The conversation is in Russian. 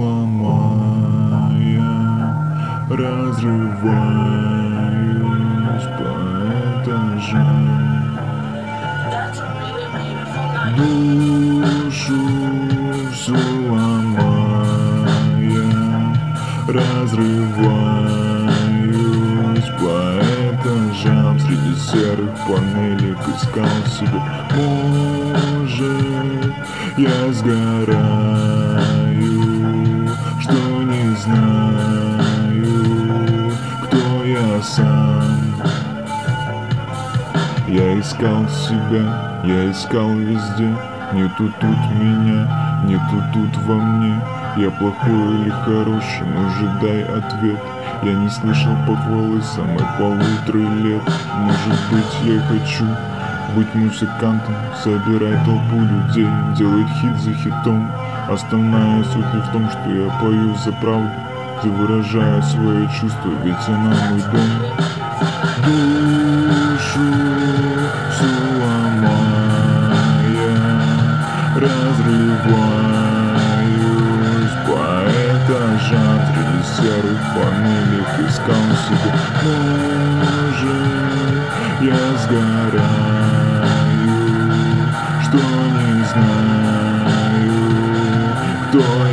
ломая, разрываюсь по этажам. Душу всю ломая, разрываюсь по этажам Среди серых панелек искал себе Может, я сгораю, я искал себя, я искал везде. Нету тут меня, нету тут во мне. Я плохой или хороший, может дай ответ. Я не слышал похвалы самой полуторы лет. Может быть я хочу быть музыкантом Собирать толпу людей, делать хит за хитом. Основная суть не в том, что я пою за правду. Ты выражаю свои чувства, ведь она мой дом серых панелек искал себе. Может, я сгораю, что не знаю, кто